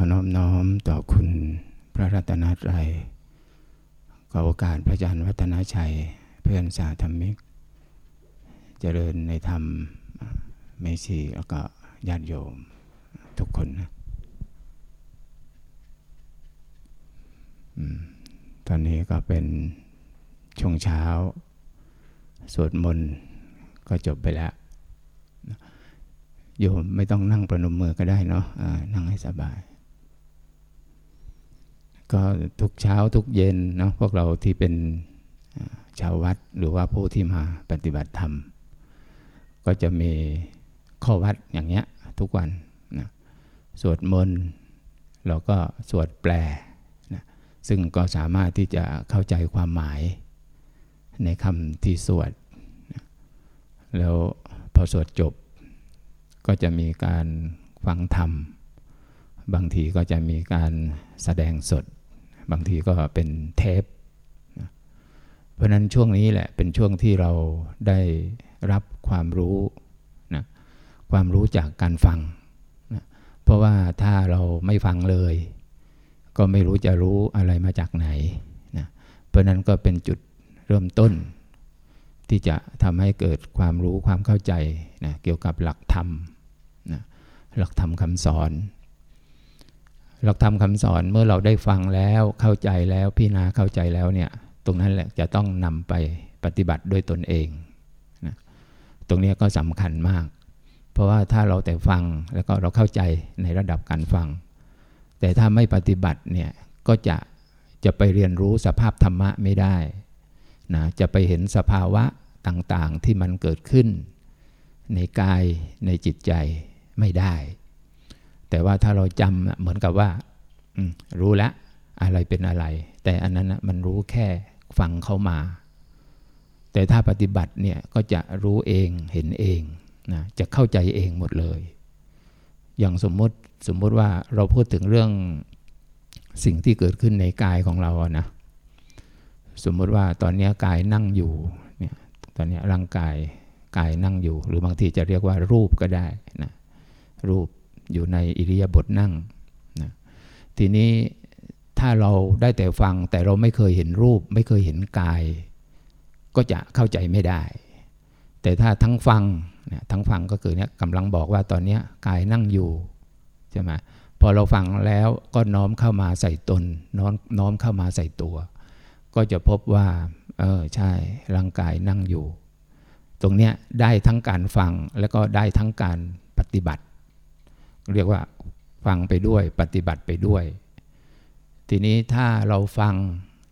อน้อมน้อมต่อคุณพระรัตนตรัยขอโอกาสพระอาจารย์วัฒนชัย เพื่อนสาธรรมิก เจริญในธรรมเมชีแล้วก็ญาติโยมทุกคนนะตอนนี้ก็เป็นช่วงเช้า สวดมนต์ก็จบไปแล้ว โยมไม่ต้องนั่งประนมมือก็ได้เนาะะนั่งให้สบาย ก็ทุกเช้าทุกเย็นเนาะพวกเราที่เป็นชาววัดหรือว่าผู้ที่มาปฏิบัติธรรม ก็จะมีข้อวัดอย่างเงี้ยทุกวันนะสวดมนต์เราก็สวดแปลนะซึ่งก็สามารถที่จะเข้าใจความหมายในคำที่สวดนะแล้วพอสวดจบ ก็จะมีการฟังธรรม บางทีก็จะมีการแสดงสด บางทีก็เป็นเทป เพราะนั้นช่วงนี้แหละเป็นช่วงที่เราได้รับความรู้นะความรู้จากการฟังนะเพราะว่าถ้าเราไม่ฟังเลย ก็ไม่รู้จะรู้อะไรมาจากไหนนะเพราะนั้นก็เป็นจุดเริ่มต้น ที่จะทำให้เกิดความรู้ความเข้าใจนะเกี่ยวกับหลักธรรมหลักธรรมคำสอน หลักธรรมคำสอนเมื่อเราได้ฟังแล้วเข้าใจแล้วพิจารณาเข้าใจแล้วเนี่ยตรงนั้นแหละจะต้องนำไปปฏิบัติด้วยตนเองนะตรงนี้ก็สำคัญมาก เพราะว่าถ้าเราแต่ฟังแล้วก็เราเข้าใจในระดับการฟัง แต่ถ้าไม่ปฏิบัติเนี่ยก็จะจะไปเรียนรู้สภาพธรรมะไม่ได้นะจะไปเห็นสภาวะต่างๆที่มันเกิดขึ้น ในกายในจิตใจไม่ได้ แต่ว่าถ้าเราจำเหมือนกับว่ารู้แล้วอะไรเป็นอะไร แต่อันนั้นมันรู้แค่ฟังเข้ามา แต่ถ้าปฏิบัติเนี่ยก็จะรู้เองเห็นเองนะจะเข้าใจเองหมดเลย อย่างสมมติสมมติว่าเราพูดถึงเรื่องสิ่งที่เกิดขึ้นในกายของเราอะนะสมมติว่าตอนนี้กายนั่งอยู่เนี่ยตอนนี้ร่างกายกายนั่งอยู่ หรือบางทีจะเรียกว่ารูปก็ได้นะรูป อยู่ในอิริยาบถนั่งนะทีนี้ถ้าเราได้แต่ฟังแต่เราไม่เคยเห็นรูป ไม่เคยเห็นกาย ก็จะเข้าใจไม่ได้ แต่ถ้าทั้งฟังนะทั้งฟังก็คือเนี่ยกำลังบอกว่าตอนนี้กายนั่งอยู่ใช่ไหมพอเราฟังแล้วก็น้อมเข้ามาใส่ตน น้อมน้อมเข้ามาใส่ตัว ก็จะพบว่าเออใช่ร่างกายนั่งอยู่ ตรงเนี้ยได้ทั้งการฟังแล้วก็ได้ทั้งการปฏิบัติ เรียกว่าฟังไปด้วยปฏิบัติไปด้วย ทีนี้ถ้าเราฟัง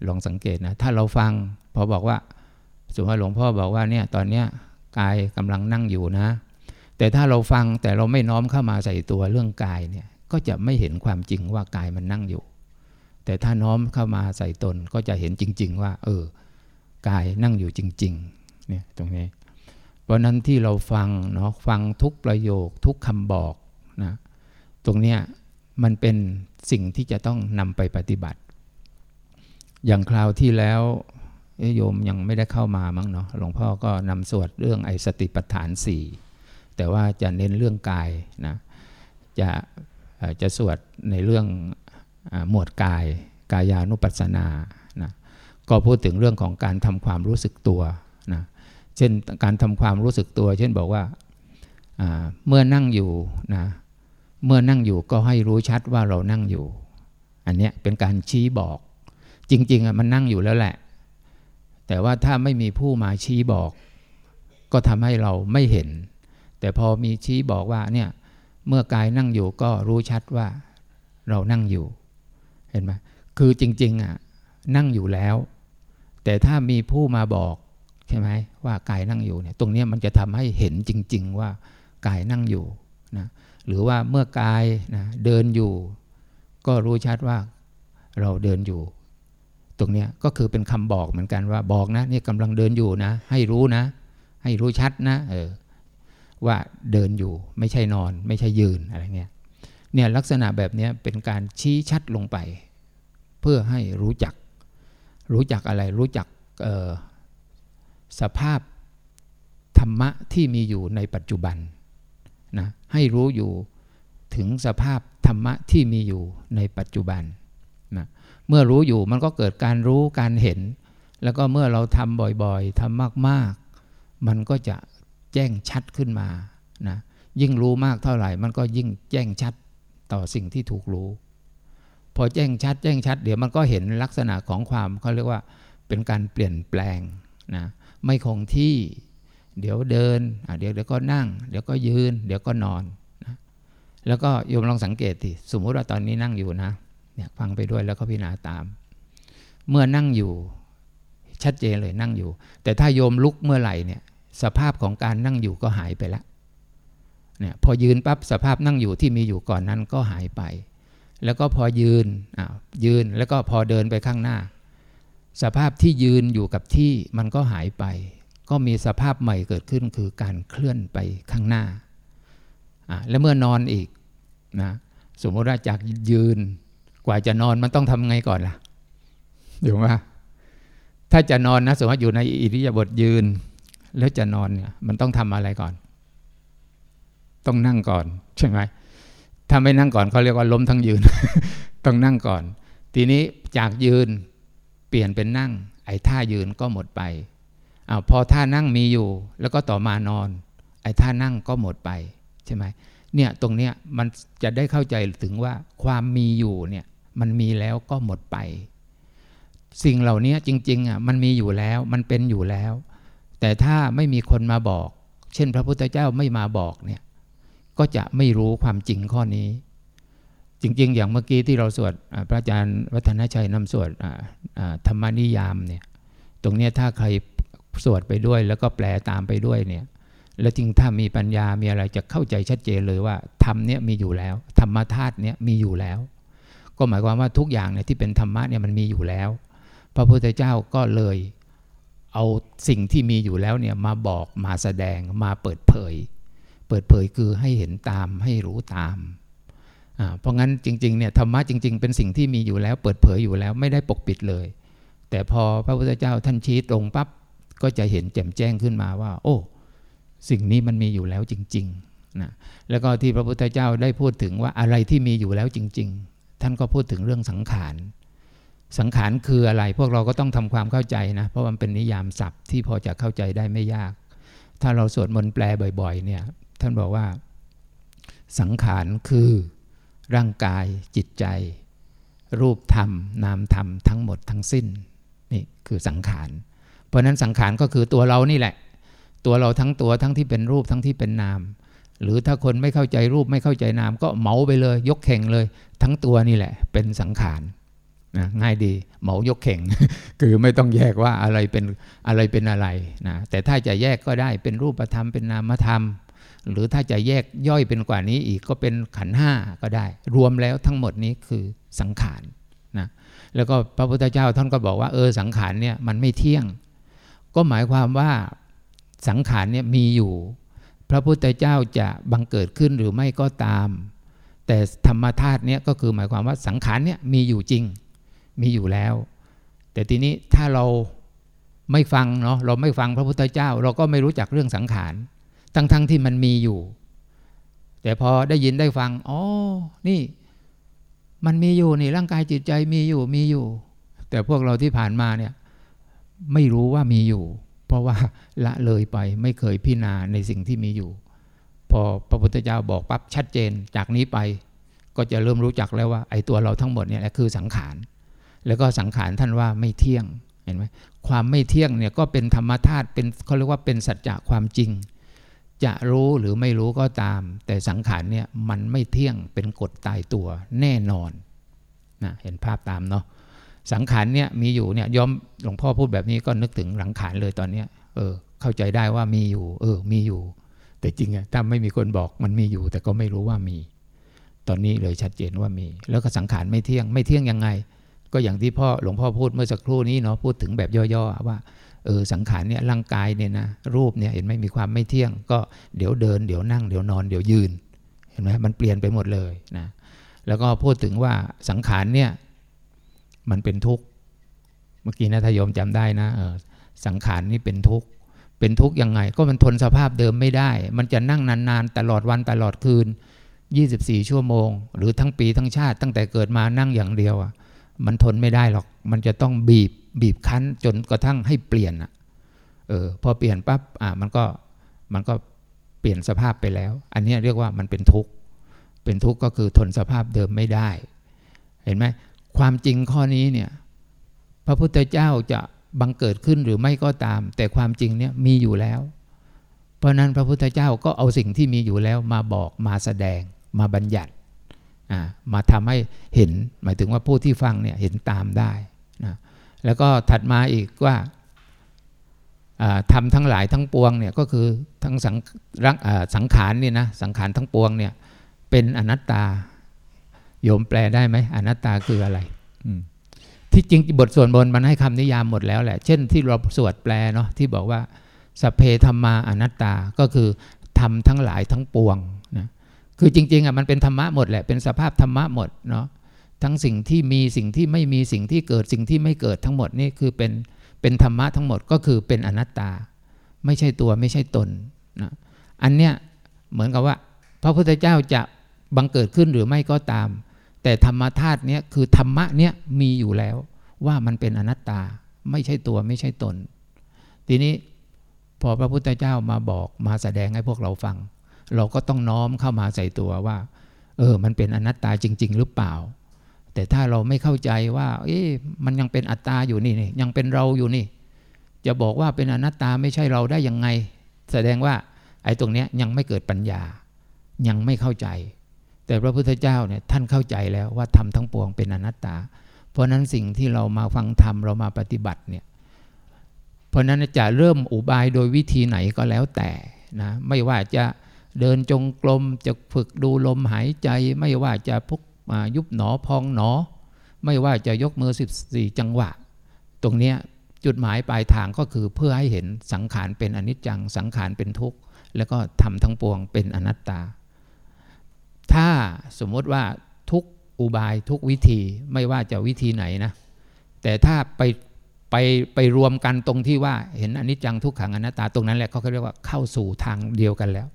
ลองสังเกตนะ ถ้าเราฟังพอบอกว่าสมมติหลวงพ่อบอกว่าเนี่ยตอนเนี้ยกายกำลังนั่งอยู่นะ แต่ถ้าเราฟังแต่เราไม่น้อมเข้ามาใส่ตัวเรื่องกายเนี่ยก็จะไม่เห็นความจริงว่ากายมันนั่งอยู่ แต่ถ้าน้อมเข้ามาใส่ตนก็จะเห็นจริง ๆ ว่า เออกายนั่งอยู่จริงๆเนี่ยตรงนี้ เพราะนั้นที่เราฟังเนาะฟังทุกประโยคทุกคำบอกนะ ตรงเนี้ยมันเป็นสิ่งที่จะต้องนำไปปฏิบัติ อย่างคราวที่แล้วโยมยังไม่ได้เข้ามามั้งเนาะหลวงพ่อก็นำสวดเรื่องไอสติปัฏฐานสี่แต่ว่าจะเน้นเรื่องกายนะจะจะสวดในเรื่องหมวดกาย กายานุปัสสนานะก็พูดถึงเรื่องของการทำความรู้สึกตัวนะเช่นการทำความรู้สึกตัว เช่นบอกว่าเมื่อนั่งอยู่นะ เมื่อนั่งอยู่ก็ให้รู้ชัดว่าเรานั่งอยู่ อันนี้เป็นการชี้บอก จริงๆอะมันนั่งอยู่แล้วแหละ แต่ว่าถ้าไม่มีผู้มาชี้บอก ก็ทำให้เราไม่เห็น แต่พอมีชี้บอกว่าเนี่ยเมื่อกายนั่งอยู่ก็รู้ชัดว่าเรานั่งอยู่ เห็นไหมคือจริงๆอะนั่งอยู่แล้ว แต่ถ้ามีผู้มาบอกใช่ไหมว่ากายนั่งอยู่เนี่ยตรงนี้มันจะทำให้เห็นจริง ๆ ว่ากายนั่งอยู่นะ หรือว่าเมื่อกายนะเดินอยู่ ก็รู้ชัดว่าเราเดินอยู่ ตรงนี้ก็คือเป็นคำบอกเหมือนกันว่าบอกนะนี่กำลังเดินอยู่นะ ให้รู้นะ ให้รู้ชัดนะเออว่าเดินอยู่ไม่ใช่นอน ไม่ใช่ยืนอะไรเงี้ยเนี่ยลักษณะแบบนี้เป็นการชี้ชัดลงไป เพื่อให้รู้จัก รู้จักอะไรรู้จักสภาพธรรมะที่มีอยู่ในปัจจุบัน นะให้รู้อยู่ถึงสภาพธรรมะที่มีอยู่ในปัจจุบันนะเมื่อรู้อยู่มันก็เกิดการรู้การเห็น แล้วก็เมื่อเราทำบ่อยๆทำมากๆ มันก็จะแจ้งชัดขึ้นมานะยิ่งรู้มากเท่าไหร่ มันก็ยิ่งแจ้งชัดต่อสิ่งที่ถูกรู้ พอแจ้งชัด แจ้งชัด เดี๋ยวมันก็เห็นลักษณะของความเขาเรียกว่าเป็นการเปลี่ยนแปลงนะไม่คงที่ เดี๋ยวเดินเดี๋ยวเดี๋ยวก็นั่ง เดี๋ยวก็ยืน เดี๋ยวก็นอนนะแล้วก็โยมลองสังเกตสิสมมุติว่าตอนนี้นั่งอยู่นะเนี่ยฟังไปด้วยแล้วก็พิจารณาตาม เมื่อนั่งอยู่ชัดเจนเลยนั่งอยู่ แต่ถ้าโยมลุกเมื่อไหร่เนี่ยสภาพของการนั่งอยู่ก็หายไปล้วเนี่ยพอยืนปั๊บสภาพนั่งอยู่ที่มีอยู่ก่อนนั้นก็หายไป แล้วก็พอยืนอ้ายืนแล้วก็พอเดินไปข้างหน้า สภาพที่ยืนอยู่กับที่มันก็หายไป ก็มีสภาพใหม่เกิดขึ้นคือการเคลื่อนไปข้างหน้า แล้วเมื่อนอนอีกนะสมมติว่าจากยืนกว่าจะนอนมันต้องทำไงก่อนล่ะอยู่ว่าถ้าจะนอนนะสมมติอยู่ในอิริยาบถยืน แล้วจะนอนเนี่ยมันต้องทำอะไรก่อน ต้องนั่งก่อนใช่ไหมถ้าไม่นั่งก่อนเขาเรียกว่าล้มทั้งยืน ต้องนั่งก่อน ทีนี้จากยืนเปลี่ยนเป็นนั่ง ไอ้ท่ายืนก็หมดไป อ้าวพอท่านั่งมีอยู่ แล้วก็ต่อมานอน ไอ้ท่านั่งก็หมดไปใช่ไหมเนี่ยตรงเนี้ยมันจะได้เข้าใจถึงว่าความมีอยู่เนี่ยมันมีแล้วก็หมดไป สิ่งเหล่านี้จริงๆอะมันมีอยู่แล้วมันเป็นอยู่แล้ว แต่ถ้าไม่มีคนมาบอก เช่นพระพุทธเจ้าไม่มาบอกเนี่ยก็จะไม่รู้ความจริงข้อนี้ จริง ๆ อย่างเมื่อกี้ที่เราสวดพระอาจารย์วัฒนชัยนำสวดธรรมนิยามเนี่ยตรงนี้ถ้าใคร สวดไปด้วย แล้วก็แปลตามไปด้วยเนี่ย แล้วจริงถ้ามีปัญญามีอะไรจะเข้าใจชัดเจนเลยว่าธรรมเนี่ยมีอยู่แล้ว ธรรมธาตุเนี่ยมีอยู่แล้ว ก็หมายความว่าทุกอย่างเนี่ยที่เป็นธรรมะเนี่ยมันมีอยู่แล้ว พระพุทธเจ้าก็เลยเอาสิ่งที่มีอยู่แล้วเนี่ยมาบอกมาแสดงมาเปิดเผย เปิดเผยคือให้เห็นตามให้รู้ตามเพราะงั้นจริงๆเนี่ยธรรมะจริง ๆ เป็นสิ่งที่มีอยู่แล้ว เปิดเผยอยู่แล้วไม่ได้ปกปิดเลย แต่พอพระพุทธเจ้าท่านชี้ตรงปั๊บ ก็จะเห็นแจ่มแจ้งขึ้นมาว่า โอ้ สิ่งนี้มันมีอยู่แล้วจริงๆนะแล้วก็ที่พระพุทธเจ้าได้พูดถึงว่าอะไรที่มีอยู่แล้วจริง ๆ ท่านก็พูดถึงเรื่องสังขารสังขารคืออะไรพวกเราก็ต้องทำความเข้าใจนะ เพราะมันเป็นนิยามศัพท์ที่พอจะเข้าใจได้ไม่ยาก ถ้าเราสวดมนต์แปลบ่อยๆ เนี่ย ท่านบอกว่า สังขารคือร่างกายจิตใจ รูปธรรม นามธรรมทั้งหมดทั้งสิ้น นี่คือสังขาร เพราะนั้นสังขารก็คือตัวเรานี่แหละ ตัวเราทั้งตัวทั้งที่เป็นรูปทั้งที่เป็นนาม หรือถ้าคนไม่เข้าใจรูปไม่เข้าใจนาม ก็เหมาไปเลย ยกเข่งเลย ทั้งตัวนี่แหละ เป็นสังขารนะง่ายดีเหมายกเข่ง คือไม่ต้องแยกว่าอะไรเป็นอะไรเป็นอะไรนะแต่ถ้าจะแยกก็ได้เป็นรูปธรรมเป็นนามธรรม หรือถ้าจะแยกย่อยเป็นกว่านี้อีกก็เป็นขันห้าก็ได้ รวมแล้วทั้งหมดนี้คือสังขารนะแล้วก็พระพุทธเจ้าท่านก็บอกว่าเออสังขารเนี่ยมันไม่เที่ยง ก็หมายความว่าสังขารเนี่ยมีอยู่ พระพุทธเจ้าจะบังเกิดขึ้นหรือไม่ก็ตาม แต่ธรรมธาตุเนี่ยก็คือหมายความว่าสังขารเนี่ยมีอยู่จริง มีอยู่แล้ว แต่ทีนี้ถ้าเราไม่ฟังเนาะเราไม่ฟังพระพุทธเจ้า เราก็ไม่รู้จักเรื่องสังขารทั้งๆทที่มันมีอยู่ แต่พอได้ยินได้ฟังอ๋อนี่ มันมีอยู่นี่ร่างกายจิตใจมีอยู่มีอยู่ แต่พวกเราที่ผ่านมาเนี่ย ไม่รู้ว่ามีอยู่ เพราะว่าละเลยไปไม่เคยพิจารณาในสิ่งที่มีอยู่ พอพระพุทธเจ้าบอกปั๊บชัดเจนจากนี้ไป ก็จะเริ่มรู้จักแล้วว่า ไอ้ตัวเราทั้งหมดเนี่ยคือสังขาร แล้วก็สังขารท่านว่าไม่เที่ยงเห็นไหมความไม่เที่ยงเนี่ยก็เป็นธรรมธาตุเป็นเขาเรียกว่าเป็นสัจจะความจริง จะรู้หรือไม่รู้ก็ตาม แต่สังขารเนี่ยมันไม่เที่ยงเป็นกฎตายตัวแน่นอนนะเห็นภาพตามเนาะ สังขารเนี่ยมีอยู่เนี่ยยอมหลวงพ่อพูดแบบนี้ก็นึกถึงหลังขานเลยตอนเนี้ยเออ เข้าใจได้ว่ามีอยู่ เออ มีอยู่ แต่จริงอะถ้าไม่มีคนบอกมันมีอยู่ แต่ก็ไม่รู้ว่ามี ตอนนี้เลยชัดเจนว่ามี แล้วก็สังขารไม่เที่ยงไม่เที่ยงยังไง ก็อย่างที่พ่อหลวงพ่อพูดเมื่อสักครู่นี้เนาะพูดถึงแบบย่อๆว่าเออสังขารเนี่ยร่างกายเนี่ยนะรูปเนี่ยเห็นไหมมีความไม่เที่ยง ก็เดี๋ยวเดินเดี๋ยวนั่งเดี๋ยวนอนเดี๋ยวยืนเห็นไหมมันเปลี่ยนไปหมดเลยนะแล้วก็พูดถึงว่าสังขารเนี่ย มันเป็นทุกข์เมื่อกี้นะทายมจำได้นะสังขารนี่เป็นทุกข์เป็นทุกข์ยังไง ก็มันทนสภาพเดิมไม่ได้ มันจะนั่งนานๆ ตลอดวันตลอดคืน 24 ชั่วโมง หรือทั้งปีทั้งชาติ ตั้งแต่เกิดมานั่งอย่างเดียวอะมันทนไม่ได้หรอก มันจะต้องบีบบีบคั้นจนกระทั่งให้เปลี่ยนอะเออพอเปลี่ยนปั๊บอะมันก็มันก็เปลี่ยนสภาพไปแล้ว อันนี้เรียกว่ามันเป็นทุกข์เป็นทุกข์ก็คือทนสภาพเดิมไม่ได้ เห็นไหม ความจริงข้อนี้เนี่ยพระพุทธเจ้าจะบังเกิดขึ้นหรือไม่ก็ตาม แต่ความจริงเนี่ยมีอยู่แล้ว เพราะนั้นพระพุทธเจ้าก็เอาสิ่งที่มีอยู่แล้วมาบอกมาแสดงมาบัญญัติมาทำให้เห็น หมายถึงว่าผู้ที่ฟังเนี่ยเห็นตามได้นะแล้วก็ถัดมาอีกว่าทำทั้งหลายทั้งปวงเนี่ยก็คือทั้งสังสังขารนี่นะสังขารทั้งปวงเนี่ยเป็นอนัตตา โยมแปลได้ไหมอนัตตาคืออะไรที่จริงบทส่วนบนมันให้คำนิยามหมดแล้วแหละ เช่นที่เราสวดแปลเนาะที่บอกว่าสเพธรรมาอนัตตาก็คือทำทั้งหลายทั้งปวงนะคือจริงๆอะมันเป็นธรรมะหมดแหละเป็นสภาพธรรมะหมดเนาะทั้งสิ่งที่มีสิ่งที่ไม่มีสิ่งที่เกิดสิ่งที่ไม่เกิดทั้งหมดนี่คือเป็นเป็นธรรมะทั้งหมดก็คือเป็นอนัตตา ไม่ใช่ตัวไม่ใช่ตนนะอันเนี้ยเหมือนกับว่า พระพุทธเจ้าจะบังเกิดขึ้นหรือไม่ก็ตาม แต่ธรรมธาตุเนี้ยคือธรรมะเนี้ยมีอยู่แล้วว่ามันเป็นอนัตตาไม่ใช่ตัวไม่ใช่ตน ทีนี้พอพระพุทธเจ้ามาบอกมาแสดงให้พวกเราฟัง เราก็ต้องน้อมเข้ามาใส่ตัวว่า เออ มันเป็นอนัตตาจริง ๆ หรือเปล่า แต่ถ้าเราไม่เข้าใจว่า เอ๊ะมันยังเป็นอัตตาอยู่นี่นี่ยังเป็นเราอยู่นี่ จะบอกว่าเป็นอนัตตาไม่ใช่เราได้ยังไง แสดงว่าไอ้ตรงเนี้ยยังไม่เกิดปัญญา ยังไม่เข้าใจ แต่พระพุทธเจ้าเนี่ยท่านเข้าใจแล้วว่าทำทั้งปวงเป็นอนัตตา เพราะนั้นสิ่งที่เรามาฟังธรรมเรามาปฏิบัติเนี่ยเพราะนั้นจะเริ่มอุบายโดยวิธีไหนก็แล้วแต่นะไม่ว่าจะเดินจงกรมจะฝึกดูลมหายใจ ไม่ว่าจะพุกยุบหนอพองหนอ ไม่ว่าจะยกมือ 14 จังหวะ ตรงนี้จุดหมายปลายทางก็คือเพื่อให้เห็นสังขารเป็นอนิจจัง สังขารเป็นทุกข์ แล้วก็ทำทั้งปวงเป็นอนัตตา ถ้าสมมติว่าทุกอุบายทุกวิธีไม่ว่าจะวิธีไหนนะ แต่ถ้าไปไปไปรวมกันตรงที่ว่าเห็นอนิจจังทุกขังอนัตตาตรงนั้นแหละเขาเรียกว่าเข้าสู่ทางเดียวกันแล้ว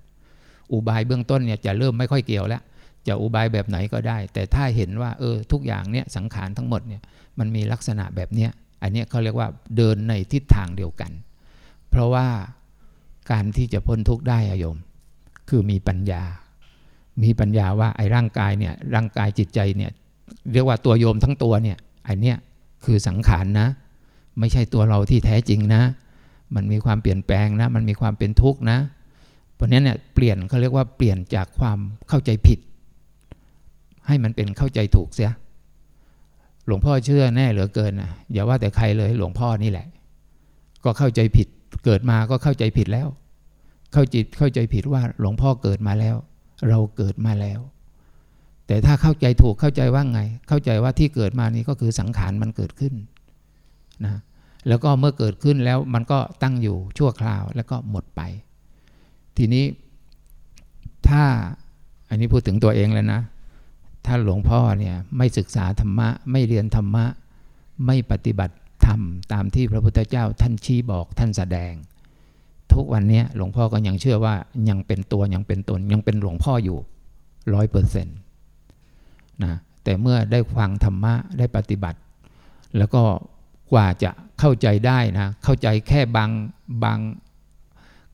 อุบายเบื้องต้นเนี่ยจะเริ่มไม่ค่อยเกี่ยวแล้ว จะอุบายแบบไหนก็ได้ แต่ถ้าเห็นว่าเออทุกอย่างเนี่ยสังขารทั้งหมดเนี่ยมันมีลักษณะแบบเนี้ยอันนี้เขาเรียกว่าเดินในทิศทางเดียวกัน เพราะว่าการที่จะพ้นทุกข์ได้อโยม คือมีปัญญา มีปัญญาว่าไอ้ร่างกายเนี่ยร่างกายจิตใจเนี่ยเรียกว่าตัวโยมทั้งตัวเนี่ยไอ้นี่คือสังขารนะไม่ใช่ตัวเราที่แท้จริงนะ มันมีความเปลี่ยนแปลงนะ มันมีความเป็นทุกข์นะเพราะนี้เนี่ยเปลี่ยนเขาเรียกว่าเปลี่ยนจากความเข้าใจผิด ให้มันเป็นเข้าใจถูกเสีย หลวงพ่อเชื่อแน่เหลือเกินนะอย่าว่าแต่ใครเลยหลวงพ่อนี่แหละ ก็เข้าใจผิดเกิดมาก็เข้าใจผิดแล้ว เข้าจิตเข้าใจผิดว่าหลวงพ่อเกิดมาแล้ว เราเกิดมาแล้ว แต่ถ้าเข้าใจถูกเข้าใจว่าไง เข้าใจว่าที่เกิดมานี้ก็คือสังขารมันเกิดขึ้นนะแล้วก็เมื่อเกิดขึ้นแล้วมันก็ตั้งอยู่ชั่วคราวแล้วก็หมดไป ทีนี้ถ้าอันนี้พูดถึงตัวเองแล้วนะ ถ้าหลวงพ่อเนี่ยไม่ศึกษาธรรมะ ไม่เรียนธรรมะ ไม่ปฏิบัติธรรมตามที่พระพุทธเจ้าท่านชี้บอกท่านแสดง ทุกวันนี้หลวงพ่อก็ยังเชื่อว่ายังเป็นตัวยังเป็นตนยังเป็นหลวงพ่ออยู่ร้อยเปอร์เซ็นต์นะแต่เมื่อได้ฟังธรรมะได้ปฏิบัติ แล้วก็กว่าจะเข้าใจได้นะเข้าใจแค่บางบาง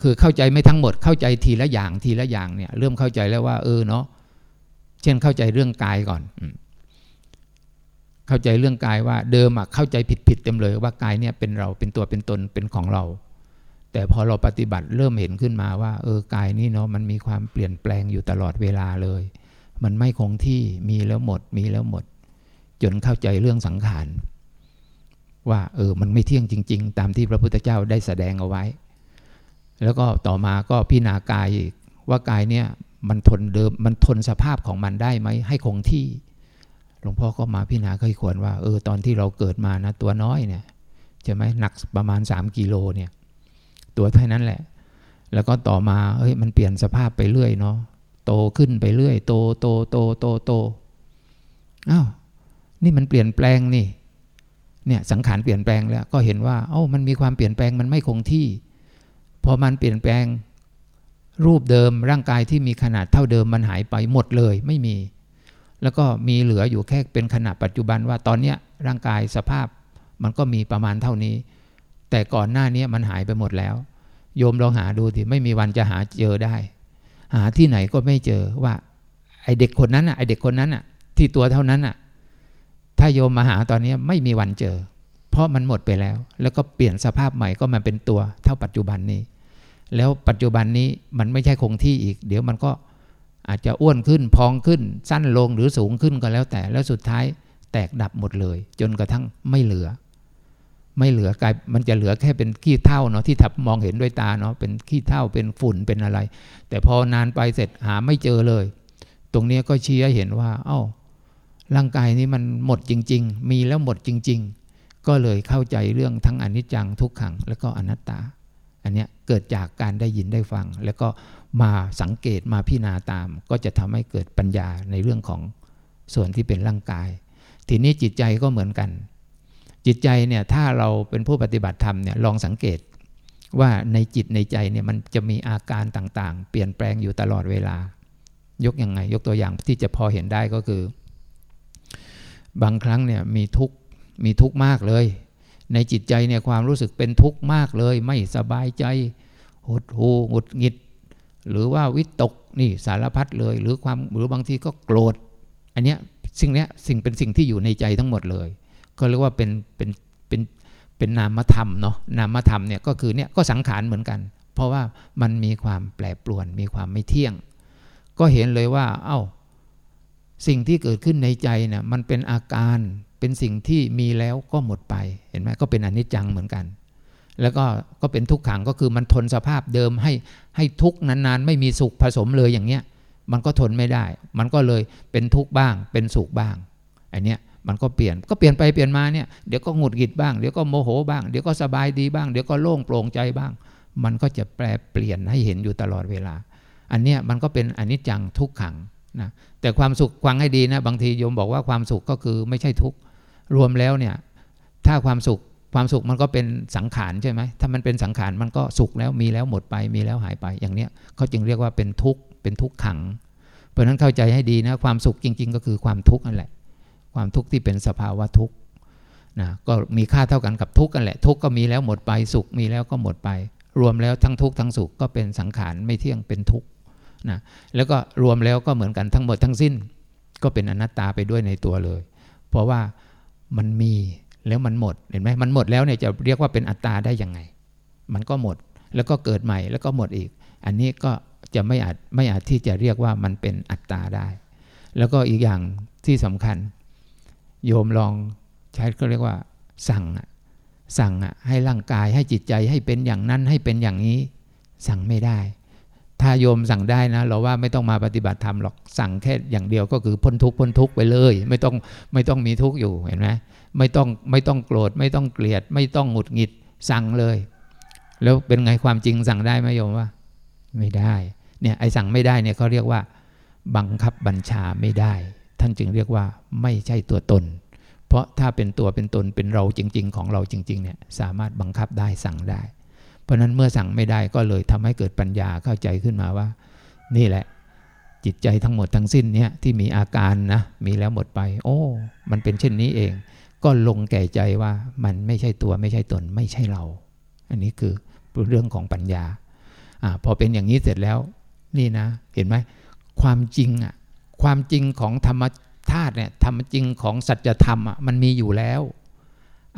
คือเข้าใจไม่ทั้งหมดเข้าใจทีละอย่างทีละอย่างเนี่ยเริ่มเข้าใจแล้วว่าเออเนาะเช่นเข้าใจเรื่องกายก่อน เข้าใจเรื่องกายว่าเดิมอะเข้าใจผิดผิดเต็มเลยว่ากายเนี่ยเป็นเราเป็นตัวเป็นตนเป็นของเรา แต่พอเราปฏิบัติเริ่มเห็นขึ้นมาว่า เออกายนี่เนาะมันมีความเปลี่ยนแปลงอยู่ตลอดเวลาเลย มันไม่คงที่มีแล้วหมด มีแล้วหมด จนเข้าใจเรื่องสังขารว่าเออมันไม่เที่ยงจริง ๆ ตามที่พระพุทธเจ้าได้แสดงเอาไว้ แล้วก็ต่อมาก็พิจารณากายว่ากายเนี่ยมันทนเดิมมันทนสภาพของมันได้ไหมให้คงที่ หลวงพ่อก็มาพิจารณาใคร่ครวญว่าเออตอนที่เราเกิดมานะตัวน้อยเนี่ยใช่ไหมหนักประมาณ 3กิโลเนี่ย ตัวเท่านั้นแหละ แล้วก็ต่อมาเฮ้ยมันเปลี่ยนสภาพไปเรื่อยเนาะโตขึ้นไปเรื่อย โตโตโตโตโตอ้าวนี่มันเปลี่ยนแปลงนี่เนี่ยสังขารเปลี่ยนแปลงแล้วก็เห็นว่าเอ้ามันมีความเปลี่ยนแปลงมันไม่คงที่ พอมันเปลี่ยนแปลง รูปเดิมร่างกายที่มีขนาดเท่าเดิมมันหายไปหมดเลยไม่มี แล้วก็มีเหลืออยู่แค่เป็นขนาดปัจจุบันว่าตอนเนี้ยร่างกายสภาพมันก็มีประมาณเท่านี้ แต่ก่อนหน้านี้มันหายไปหมดแล้ว โยมลองหาดูทีไม่มีวันจะหาเจอได้ หาที่ไหนก็ไม่เจอว่า ไอเด็กคนนั้นอะไอเด็กคนนั้นอะ ที่ตัวเท่านั้นอะ ถ้าโยมมาหาตอนนี้ไม่มีวันเจอ เพราะมันหมดไปแล้ว แล้วก็เปลี่ยนสภาพใหม่ก็มาเป็นตัวเท่าปัจจุบันนี้ แล้วปัจจุบันนี้มันไม่ใช่คงที่อีก เดี๋ยวมันก็อาจจะอ้วนขึ้นพองขึ้น สั้นลงหรือสูงขึ้นก็แล้วแต่แล้วสุดท้ายแตกดับหมดเลย จนกระทั่งไม่เหลือ ไม่เหลือกลายมันจะเหลือแค่เป็นขี้เท่าเนาะที่ทับมองเห็นด้วยตาเนาะเป็นขี้เท่าเป็นฝุ่นเป็นอะไร แต่พอนานไปเสร็จหาไม่เจอเลย ตรงนี้ก็ชี้ให้เห็นว่า เอา้า ร่างกายนี้มันหมดจริง ๆ มีแล้วหมดจริง ๆ ก็เลยเข้าใจเรื่องทั้งอนิจจังทุกขัง แล้วก็อนัตตา อันเนี้ยเกิดจากการได้ยินได้ฟัง แล้วก็มาสังเกตมาพิจารณาตาม ก็จะทำให้เกิดปัญญาในเรื่องของส่วนที่เป็นร่างกาย ทีนี้จิตใจก็เหมือนกัน จิตใจเนี่ยถ้าเราเป็นผู้ปฏิบัติธรรมเนี่ยลองสังเกตว่าในจิตในใจเนี่ยมันจะมีอาการต่างๆ เปลี่ยนแปลงอยู่ตลอดเวลา ยกยังไง ยกตัวอย่างที่จะพอเห็นได้ก็คือ บางครั้งเนี่ยมีทุกข์มีทุกข์มากเลย ในจิตใจเนี่ยความรู้สึกเป็นทุกข์มากเลย ไม่สบายใจหดหูหงุดหงิด หรือว่าวิตกนี่สารพัดเลย หรือความหรือบางทีก็โกรธ อันเนี้ยสิ่งเนี้ยสิ่งเป็นสิ่งที่อยู่ในใจทั้งหมดเลย ก็เรียกว่าเป็นเป็นเป็นเป็นนามธรรมเนาะนามธรรมเนี่ยก็คือเนี่ยก็สังขารเหมือนกัน เพราะว่ามันมีความแปรปรวน มีความไม่เที่ยง ก็เห็นเลยว่า เอา้า สิ่งที่เกิดขึ้นในใจเนี่ยมันเป็นอาการเป็นสิ่งที่มีแล้วก็หมดไปเห็นไหมก็เป็นอนิจจังเหมือนกัน แล้วก็ก็เป็นทุกขังก็คือมันทนสภาพเดิมให้ให้ทุกนานๆ ไม่มีสุขผสมเลยอย่างเนี้ยมันก็ทนไม่ได้ มันก็เลยเป็นทุกข์บ้าง เป็นสุขบ้างอันเนี้ย มันก็เปลี่ยนก็เปลี่ยนไปเปลี่ยนมาเนี่ยเดี๋ยวก็หงุดหงิดบ้างเดี๋ยวก็โมโหบ้างเดี๋ยวก็สบายดีบ้างเดี๋ยวก็โล่งโปร่งใจบ้าง มันก็จะแปลเปลี่ยนให้เห็นอยู่ตลอดเวลา อันเนี้ยมันก็เป็นอนิจจังทุกขังนะแต่ความสุขฟังให้ดีนะบางทีโยมบอกว่าความสุขก็คือไม่ใช่ทุกรวมแล้วเนี่ยถ้าความสุขความสุขมันก็เป็นสังขารใช่ไหมถ้ามันเป็นสังขารมันก็สุขแล้วมีแล้วหมดไปมีแล้วหายไปอย่างเนี้ยเขาจึงเรียกว่าเป็นทุกข์เป็นทุกขัง เพราะนั้นเข้าใจให้ดีนะความสุขจริง ๆ ก็คือความทุกข์นั่นแหละ ความทุกข์ที่เป็นสภาวะทุกข์นะก็มีค่าเท่ากันกับทุกข์กันแหละ ทุกข์ก็มีแล้วหมดไปสุขมีแล้วก็หมดไป รวมแล้วทั้งทุกข์ทั้งสุขก็เป็นสังขารไม่เที่ยงเป็นทุกข์นะแล้วก็รวมแล้วก็เหมือนกันทั้งหมดทั้งสิ้น ก็เป็นอนัตตาไปด้วยในตัวเลย เพราะว่ามันมีแล้วมันหมดเห็นไหมมันหมดแล้วเนี่ยจะเรียกว่าเป็นอัตตาได้ยังไง มันก็หมดแล้วก็เกิดใหม่แล้วก็หมดอีก อันนี้ก็จะไม่อาจไม่อาจที่จะเรียกว่ามันเป็นอัตตาได้ แล้วก็อีกอย่างที่สำคัญ โยมลองใช้ก็เรียกว่า สั่งสั่งให้ร่างกายให้จิตใจให้เป็นอย่างนั้นให้เป็นอย่างนี้ สั่งไม่ได้ ถ้าโยมสั่งได้นะ เราว่าไม่ต้องมาปฏิบัติธรรมหรอกสั่งแค่อย่างเดียวก็คือพ้นทุกข์พ้นทุกข์ไปเลย ไม่ต้องไม่ต้องมีทุกข์อยู่เห็นไหมไม่ต้องไม่ต้องโกรธไม่ต้องเกลียด ไม่ต้องหงุดหงิดสั่งเลย แล้วเป็นไงความจริงสั่งได้ไหมโยมว่า ไม่ได้เนี่ยไอ้สั่งไม่ได้เนี่ยเขาเรียกว่า บังคับบัญชาไม่ได้ ท่านจึงเรียกว่าไม่ใช่ตัวตน เพราะถ้าเป็นตัวเป็นตนเป็นเราจริง ๆ ของเราจริงๆเนี่ยสามารถบังคับได้สั่งได้ เพราะนั้นเมื่อสั่งไม่ได้ก็เลยทำให้เกิดปัญญาเข้าใจขึ้นมาว่า นี่แหละ จิตใจทั้งหมดทั้งสิ้นเนี่ยที่มีอาการนะมีแล้วหมดไป โอ้ มันเป็นเช่นนี้เอง ก็ลงแก่ใจว่ามันไม่ใช่ตัวไม่ใช่ตนไม่ใช่เรา อันนี้คือเรื่องของปัญญาอ่าพอเป็นอย่างนี้เสร็จแล้วนี่นะ เห็นไหมความจริงอะ ความจริงของธรรมธาตุเนี่ยธรรมจริงของสัจธรรมอะมันมีอยู่แล้ว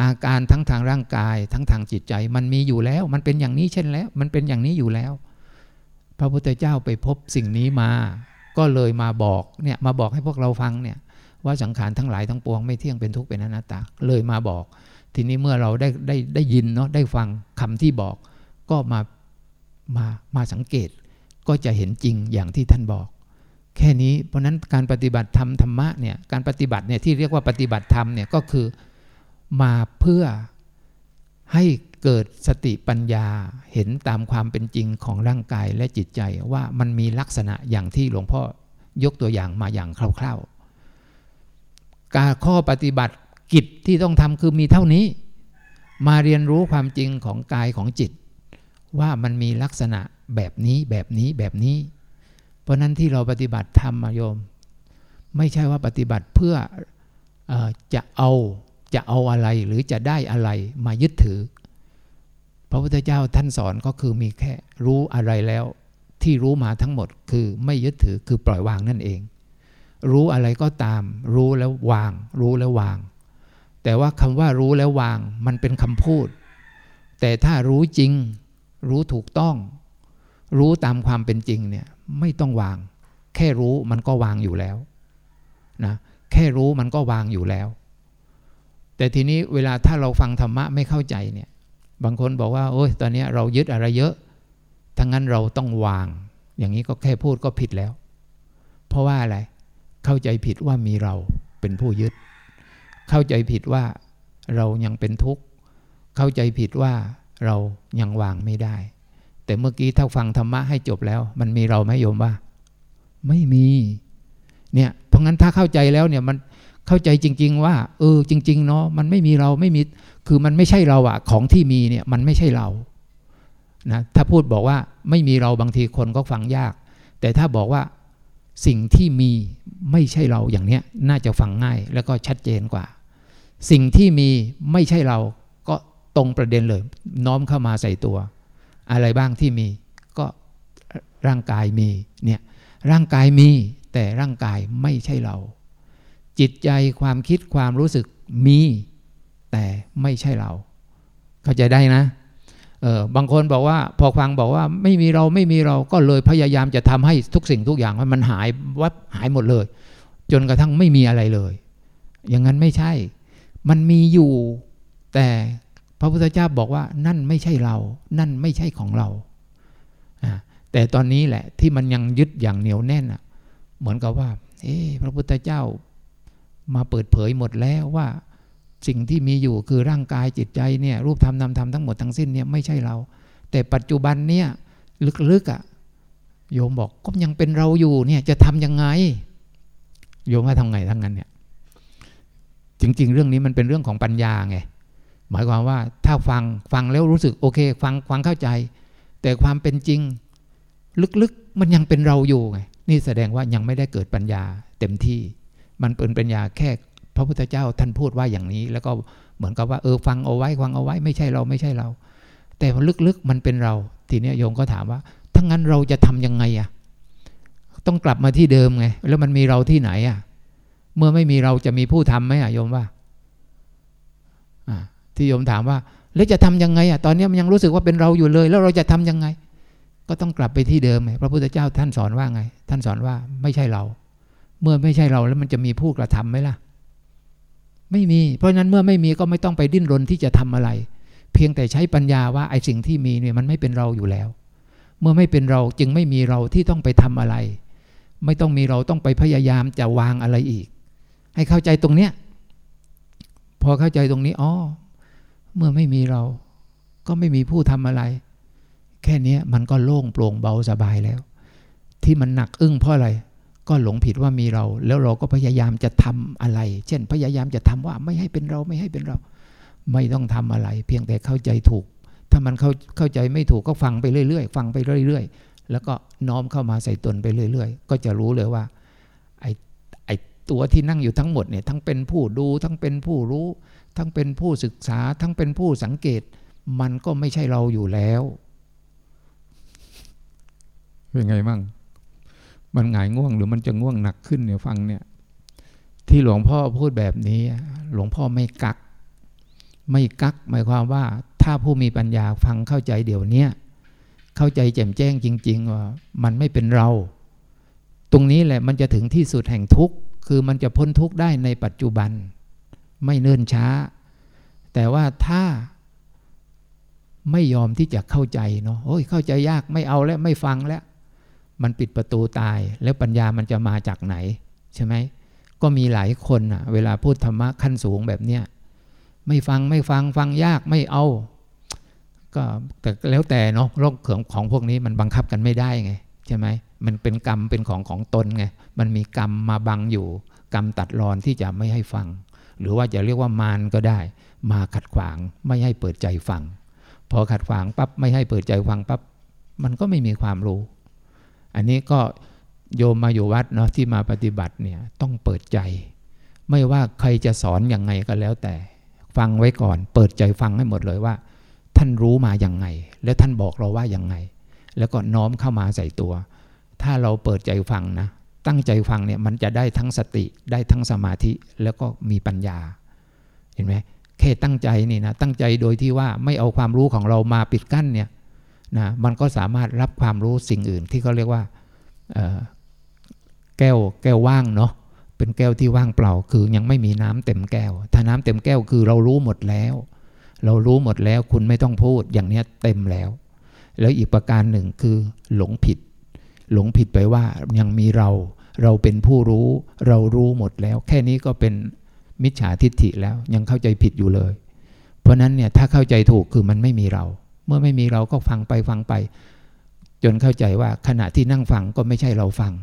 อาการทั้งทางร่างกาย ทั้งทางจิตใจ มันมีอยู่แล้ว มันเป็นอย่างนี้เช่นแล้ว มันเป็นอย่างนี้อยู่แล้ว พระพุทธเจ้าไปพบสิ่งนี้มา ก็เลยมาบอกเนี่ยมาบอกให้พวกเราฟังเนี่ยว่าสังขารทั้งหลายทั้งปวงไม่เที่ยงเป็นทุกข์เป็นอนัตตาเลยมาบอก ทีนี้เมื่อเราได้ได้ได้ยินเนาะได้ฟังคำที่บอก ก็มามามาสังเกต ก็จะเห็นจริงอย่างที่ท่านบอก แค่นี้เพราะนั้นการปฏิบัติธรรมธรรมะเนี่ยการปฏิบัติเนี่ยที่เรียกว่าปฏิบัติธรรมเนี่ยก็คือมาเพื่อให้เกิดสติปัญญาเห็นตามความเป็นจริงของร่างกายและจิตใจว่ามันมีลักษณะอย่างที่หลวงพ่อยกตัวอย่างมาอย่างคร่าวๆ การข้อปฏิบัติกิจที่ต้องทำคือมีเท่านี้ มาเรียนรู้ความจริงของกายของจิต ว่ามันมีลักษณะแบบนี้แบบนี้แบบนี้ ราะนั้นที่เราปฏิบัติธรรมโยม ไม่ใช่ว่าปฏิบัติเพื่ออจะเอาจะเอาอะไรหรือจะได้อะไรมายึดถือ พระพุทธเจ้าท่านสอนก็คือมีแค่รู้อะไรแล้ว ที่รู้มาทั้งหมดคือไม่ยึดถือคือปล่อยวางนั่นเอง รู้อะไรก็ตาม รู้แล้ววาง รู้แล้ววาง แต่ว่าคำว่ารู้แล้ววางมันเป็นคำพูด แต่ถ้ารู้จริง รู้ถูกต้อง รู้ตามความเป็นจริงเนี่ยไม่ต้องวาง แค่รู้มันก็วางอยู่แล้วนะแค่รู้มันก็วางอยู่แล้ว แต่ทีนี้เวลาถ้าเราฟังธรรมะไม่เข้าใจเนี่ยบางคนบอกว่าโอ้ยตอนนี้เรายึดอะไรเยอะทั้งนั้นเราต้องวาง อย่างนี้ก็แค่พูดก็ผิดแล้ว เพราะว่าอะไรเข้าใจผิดว่ามีเราเป็นผู้ยึด เข้าใจผิดว่าเรายังเป็นทุกข์ เข้าใจผิดว่าเรายังวางไม่ได้ แต่เมื่อกี้ถ้าฟังธรรมะให้จบแล้ว มันมีเราไหมโยมว่า ไม่มี เนี่ยเพราะงั้นถ้าเข้าใจแล้วเนี่ยมันเข้าใจจริง ๆ ว่า เออ จริง ๆ เนาะมันไม่มีเราไม่มี คือมันไม่ใช่เราอะของที่มีเนี่ยมันไม่ใช่เรานะถ้าพูดบอกว่าไม่มีเราบางทีคนก็ฟังยาก แต่ถ้าบอกว่าสิ่งที่มีไม่ใช่เราอย่างเนี้ยน่าจะฟังง่ายแล้วก็ชัดเจนกว่า สิ่งที่มีไม่ใช่เราก็ตรงประเด็นเลย น้อมเข้ามาใส่ตัว อะไรบ้างที่มี ก็ร่างกายมีเนี่ยร่างกายมี แต่ร่างกายไม่ใช่เรา จิตใจความคิดความรู้สึกมี แต่ไม่ใช่เรา เข้าใจได้นะเออบางคนบอกว่าพอฟังบอกว่าไม่มีเราไม่มีเราก็เลยพยายามจะทำให้ทุกสิ่งทุกอย่างมันหายวับหายหมดเลย จนกระทั่งไม่มีอะไรเลย อย่างนั้นไม่ใช่ มันมีอยู่แต่ พระพุทธเจ้าบอกว่านั่นไม่ใช่เรา นั่นไม่ใช่ของเรา แต่ตอนนี้แหละที่มันยังยึดอย่างเหนียวแน่นอะเหมือนกับว่า เอ๊พระพุทธเจ้ามาเปิดเผยหมดแล้วว่า สิ่งที่มีอยู่คือร่างกายจิตใจเนี่ยรูปธรรมนามธรรมทั้งหมดทั้งสิ้นเนี่ยไม่ใช่เรา แต่ปัจจุบันเนี่ยลึกๆอะ่ะโยมบอกก็ยังเป็นเราอยู่เนี่ยจะทํำยังไง โยมว่าทำไงทั้งนั้นเนี่ยจริง ๆ เรื่องนี้มันเป็นเรื่องของปัญญาไง หมายความว่าถ้าฟังฟังแล้วรู้สึกโอเค ฟังฟังเข้าใจ แต่ความเป็นจริง ลึกๆมันยังเป็นเราอยู่ไงนี่แสดงว่ายังไม่ได้เกิดปัญญาเต็มที่ มันเป็นปัญญาแค่พระพุทธเจ้าท่านพูดว่าอย่างนี้ แล้วก็เหมือนกับว่าเออฟังเอาไว้ฟังเอาไว้ไม่ใช่เราไม่ใช่เรา แต่ลึกๆมันเป็นเรา ทีนี้โยมก็ถามว่าถ้างั้นเราจะทํำยังไงอะต้องกลับมาที่เดิมไง แล้วมันมีเราที่ไหนอะเมื่อไม่มีเราจะมีผู้ทำไหมอะโยมว่า ที่โยมถามว่า แล้วจะทํำยังไงอะตอนนี้มันยังรู้สึกว่าเป็นเราอยู่เลย แล้วเราจะทํำยังไง ก็ต้องกลับไปที่เดิมไงพระพุทธเจ้าท่านสอนว่าไง ท่านสอนว่าไม่ใช่เรา เมื่อไม่ใช่เราแล้วมันจะมีผู้กระทำไหมล่ะ ไม่มี เพราะนั้นเมื่อไม่มีก็ไม่ต้องไปดิ้นรนที่จะทำอะไร เพียงแต่ใช้ปัญญาว่าไอ้สิ่งที่มีเนี่ยมันไม่เป็นเราอยู่แล้ว เมื่อไม่เป็นเราจึงไม่มีเราที่ต้องไปทำอะไร ไม่ต้องมีเราต้องไปพยายามจะวางอะไรอีก ให้เข้าใจตรงเนี้ยพอเข้าใจตรงนี้อ๋อ เมื่อไม่มีเราก็ไม่มีผู้ทำอะไร แค่นี้มันก็โล่งโปร่งเบาสบายแล้ว ที่มันหนักอึ้งเพราะอะไร ก็หลงผิดว่ามีเรา แล้วเราก็พยายามจะทำอะไร เช่น พยายามจะทำว่าไม่ให้เป็นเราไม่ให้เป็นเรา ไม่ต้องทำอะไร เพียงแต่เข้าใจถูก ถ้ามันเข้าเข้าใจไม่ถูกก็ฟังไปเรื่อยๆ ฟังไปเรื่อย ๆ แล้วก็น้อมเข้ามาใส่ตนไปเรื่อย ๆ ก็จะรู้เลยว่าไอ้ไอ้ตัวที่นั่งอยู่ทั้งหมดเนี่ยทั้งเป็นผู้ดูทั้งเป็นผู้รู้ ทั้งเป็นผู้ศึกษาทั้งเป็นผู้สังเกต มันก็ไม่ใช่เราอยู่แล้ว เป็นไงมั่ง มันหงายง่วงหรือมันจะง่วงหนักขึ้นเนี่ยฟังเนี่ย ที่หลวงพ่อพูดแบบนี้ หลวงพ่อไม่กัก ไม่กัก หมายความว่า ถ้าผู้มีปัญญาฟังเข้าใจเดี๋ยวนี้เข้าใจแจ่มแจ้งจริง ๆ ว่า มันไม่เป็นเรา ตรงนี้แหละมันจะถึงที่สุดแห่งทุกข์คือมันจะพ้นทุกข์ได้ในปัจจุบัน ไม่เนิ่นช้า แต่ว่าถ้าไม่ยอมที่จะเข้าใจเนาะโอ้ยเข้าใจยากไม่เอาแล้วไม่ฟังแล้ว มันปิดประตูตาย แล้วปัญญามันจะมาจากไหน ใช่ไหมก็มีหลายคนอะเวลาพูดธรรมะขั้นสูงแบบเนี้ยไม่ฟังไม่ฟังฟังยากไม่เอา ก็แต่แล้วแต่เนาะโรคของของพวกนี้มันบังคับกันไม่ได้ไงใช่ไหมมันเป็นกรรมเป็นของของตนไงมันมีกรรมมาบังอยู่ กรรมตัดรอนที่จะไม่ให้ฟัง หรือว่าจะเรียกว่ามารก็ได้ มาขัดขวางไม่ให้เปิดใจฟัง พอขัดขวางปั๊บไม่ให้เปิดใจฟังปั๊บมันก็ไม่มีความรู้ อันนี้ก็โยมมาอยู่วัดเนาะที่มาปฏิบัติเนี่ยต้องเปิดใจ ไม่ว่าใครจะสอนอยังไงก็แล้วแต่ ฟังไว้ก่อน เปิดใจฟังให้หมดเลยว่า ท่านรู้มาอย่างไง แล้วท่านบอกเราว่าอย่างไง แล้วก็น้อมเข้ามาใส่ตัว ถ้าเราเปิดใจฟังนะ ตั้งใจฟังเนี่ยมันจะได้ทั้งสติได้ทั้งสมาธิแล้วก็มีปัญญา เห็นไหมแค่ตั้งใจนี่นะตั้งใจโดยที่ว่าไม่เอาความรู้ของเรามาปิดกั้นเนี่ยนะมันก็สามารถรับความรู้สิ่งอื่นที่เขาเรียกว่าแก้วแก้วว่างเนาะเป็นแก้วที่ว่างเปล่าคือยังไม่มีน้ำเต็มแก้ว ถ้าน้ำเต็มแก้วคือเรารู้หมดแล้ว เรารู้หมดแล้วคุณไม่ต้องพูดอย่างนี้เต็มแล้ว แล้วอีกประการหนึ่งคือหลงผิด หลงผิดไปว่ายังมีเรา เราเป็นผู้รู้ เรารู้หมดแล้ว แค่นี้ก็เป็นมิจฉาทิฏฐิแล้วยังเข้าใจผิดอยู่เลย เพราะนั้นเนี่ยถ้าเข้าใจถูกคือมันไม่มีเรา เมื่อไม่มีเราก็ฟังไปฟังไป จนเข้าใจว่าขณะที่นั่งฟังก็ไม่ใช่เราฟัง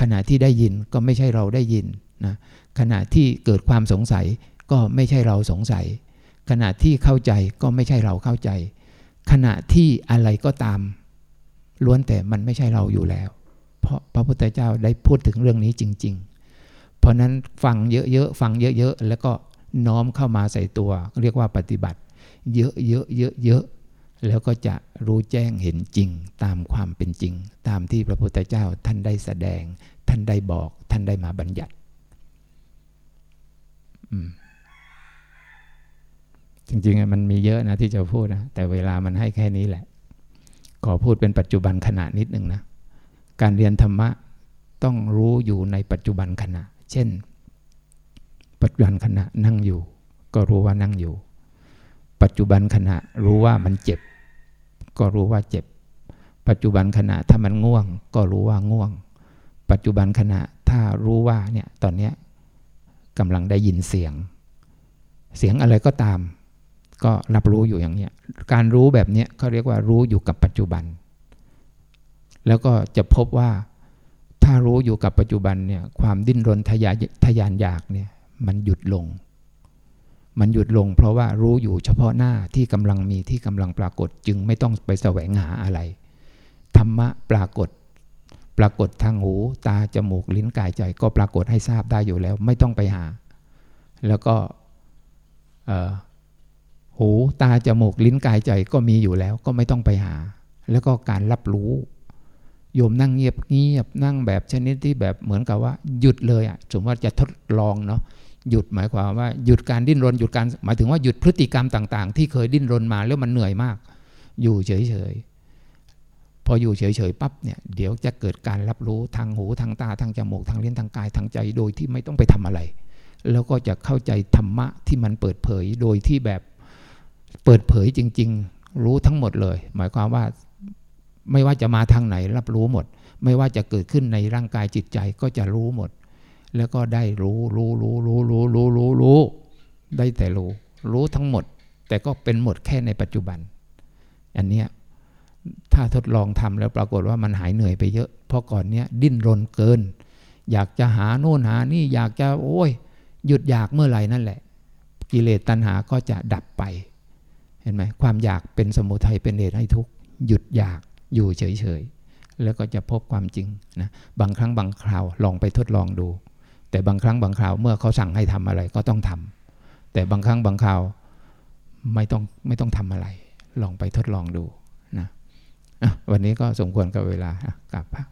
ขณะที่ได้ยินก็ไม่ใช่เราได้ยินนะขณะที่เกิดความสงสัยก็ไม่ใช่เราสงสัย ขณะที่เข้าใจก็ไม่ใช่เราเข้าใจ ขณะที่อะไรก็ตาม ล้วนแต่มันไม่ใช่เราอยู่แล้ว เพราะพระพุทธเจ้าได้พูดถึงเรื่องนี้จริง ๆ เพราะนั้นฟังเยอะๆฟังเยอะๆแล้วก็น้อมเข้ามาใส่ตัว เรียกว่าปฏิบัติ เยอะๆเยอะๆแล้วก็จะรู้แจ้งเห็นจริง ตามความเป็นจริง ตามที่พระพุทธเจ้าท่านได้แสดง ท่านได้บอกท่านได้มาบัญญัติจริงๆมันมีเยอะนะที่จะพูดนะแต่เวลามันให้แค่นี้แหละ ขอพูดเป็นปัจจุบันขณะนิดหนึ่งนะ การเรียนธรรมะต้องรู้อยู่ในปัจจุบันขณะ เช่น ปัจจุบันขณะนั่งอยู่ ก็รู้ว่านั่งอยู่ ปัจจุบันขณะรู้ว่ามันเจ็บ ก็รู้ว่าเจ็บ ปัจจุบันขณะถ้ามันง่วง ก็รู้ว่าง่วง ปัจจุบันขณะถ้ารู้ว่าเนี่ยตอนนี้กำลังได้ยินเสียง เสียงอะไรก็ตาม ก็รับรู้อยู่อย่างเนี้ยการรู้แบบนี้เขาเรียกว่ารู้อยู่กับปัจจุบัน แล้วก็จะพบว่าถ้ารู้อยู่กับปัจจุบันเนี่ยความดิ้นรนทยาทยานอยากเนี่ยมันหยุดลง มันหยุดลง เพราะว่ารู้อยู่เฉพาะหน้าที่กำลังมีที่กำลังปรากฏจึงไม่ต้องไปแสวงหาอะไร ธรรมะปรากฏ ปรากฏทางหูตาจมูกลิ้นกายใจ ก็ปรากฏให้ทราบได้อยู่แล้ว ไม่ต้องไปหา แล้วก็ หูตาจมูกลิ้นกายใจก็มีอยู่แล้วก็ไม่ต้องไปหา แล้วก็การรับรู้โยมนั่งเงียบเงียบนั่งแบบชนิดที่แบบเหมือนกับว่า หยุดเลยอะสมมติว่าจะทดลองเนาะหยุดหมายความว่าหยุดการดิ้นรนหยุดการหมายถึงว่าหยุดพฤติกรรมต่าง ๆ ที่เคยดิ้นรนมาแล้วมันเหนื่อยมาก อยู่เฉยๆพออยู่เฉยๆปั๊บเนี่ยเดี๋ยวจะเกิดการรับรู้ทางหูทางตาทางจมูกทางลิ้นทางกายทางใจโดยที่ไม่ต้องไปทำอะไร แล้วก็จะเข้าใจธรรมะที่มันเปิดเผยโดยที่แบบ เปิดเผยจริง ๆ รู้ทั้งหมดเลย หมายความว่าไม่ว่าจะมาทางไหนรับรู้หมด ไม่ว่าจะเกิดขึ้นในร่างกายจิตใจก็จะรู้หมด แล้วก็ได้รู้รู้รู้รู้รู้รู้รู้รู้ได้แต่รู้ รู้ทั้งหมด แต่ก็เป็นหมดแค่ในปัจจุบัน อันเนี้ยถ้าทดลองทำแล้วปรากฏว่ามันหายเหนื่อยไปเยอะ เพราะก่อนเนี้ยดิ้นรนเกิน อยากจะหาโน่นหานี่อยากจะโอ้ย หยุดอยากเมื่อไหร่นั่นแหละ กิเลสตัณหาก็จะดับไป ห็นไหมความอยากเป็นสมุทัยเป็นเหตุให้ทุกข์หยุดอยากอยู่เฉยๆแล้วก็จะพบความจริงนะบางครั้งบางคราวลองไปทดลองดู แต่บางครั้งบางคราวเมื่อเขาสั่งให้ทำอะไรก็ต้องทำแต่บางครั้งบางคราวไม่ต้องไม่ต้องทำอะไร ลองไปทดลองดูนะะวันนี้ก็สมควรกับเวลากลับพระ